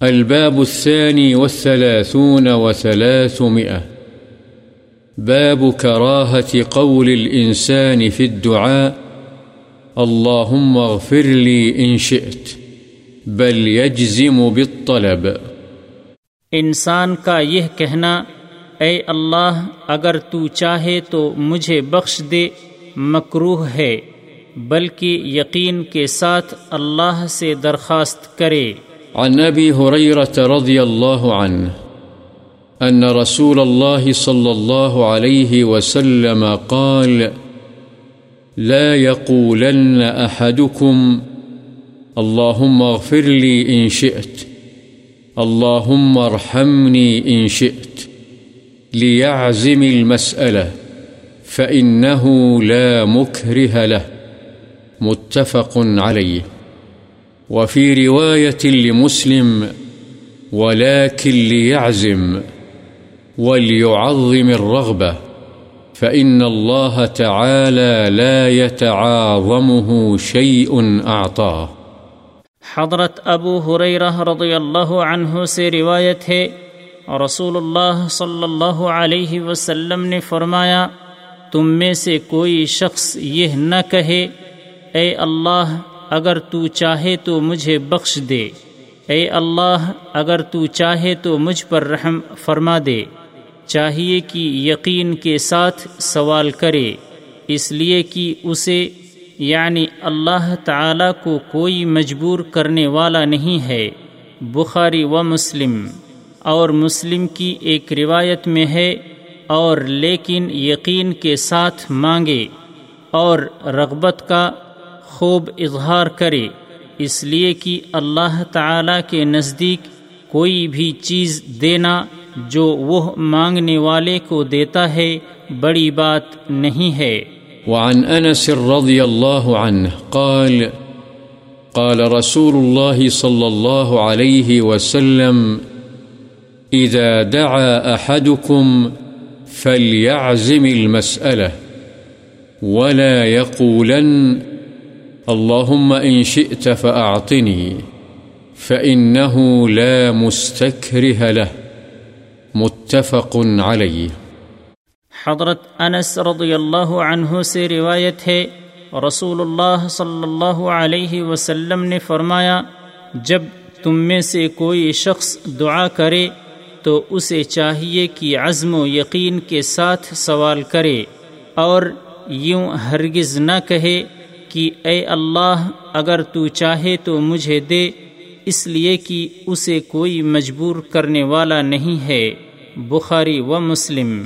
الباب الثاني والثلاثون وثلاثمئة باب كراهة قول الإنسان في الدعاء. اللهم اغفر لي إن شئت، بل يجزم بالطلب. انسان کا یہ کہنا، اے اللہ، اگر تو چاہے تو مجھے بخش دے مکروح ہے، بلکہ یقین کے ساتھ اللہ سے درخواست کرے۔ عن أبي هريرة رضي الله عنه أن رسول الله صلى الله عليه وسلم قال، لا يقولن أحدكم، اللهم اغفر لي إن شئت، اللهم ارحمني إن شئت، ليعزم المسألة، فإنه لا مكره له. متفق عليه. وفي رواية لمسلم، ولكن ليعزم، وليعظم الرغبة، فإن الله تعالى لا يتعاظمه شيء أعطاه. حضرت ابو حریرہ رضی اللہ عنہ سے روایت ہے، رسول اللہ صلی اللہ علیہ وسلم نے فرمایا، تم میں سے کوئی شخص یہ نہ کہے، اے اللہ اگر تو چاہے تو مجھے بخش دے۔ اے اللہ، اگر تو چاہے تو مجھ پر رحم فرما دے۔ چاہیے کہ یقین کے ساتھ سوال کرے۔ اس لیے کہ اسے یعنی اللہ تعالی کو کوئی مجبور کرنے والا نہیں ہے۔ بخاری و مسلم۔ اور مسلم کی ایک روایت میں ہے، اور لیکن یقین کے ساتھ مانگے۔ اور رغبت کا خوب اظہار کرے، اس لیے کہ اللہ تعالی کے نزدیک کوئی بھی چیز دینا جو وہ مانگنے والے کو دیتا ہے بڑی بات نہیں ہے۔ وعن أنس رضي الله عنه قال قال رسول الله صلى الله عليه وسلم إذا دعا أحدكم فليعزم المسألة ولا يقولن اللهم إن شئت فأعطني، فإنه لا مستكره له، متفق عليه. حضرت انس رضی اللہ عنہ سے روایت ہے رسول اللہ صلی اللہ علیہ وسلم نے فرمایا، جب تم میں سے کوئی شخص دعا کرے، تو اسے چاہیے کہ عزم و یقین کے ساتھ سوال کرے، اور یوں ہرگز نہ کہے کہ اے اللہ، اگر تو چاہے تو مجھے دے، اس لیے کہ اسے کوئی مجبور کرنے والا نہیں ہے، بخاری و مسلم۔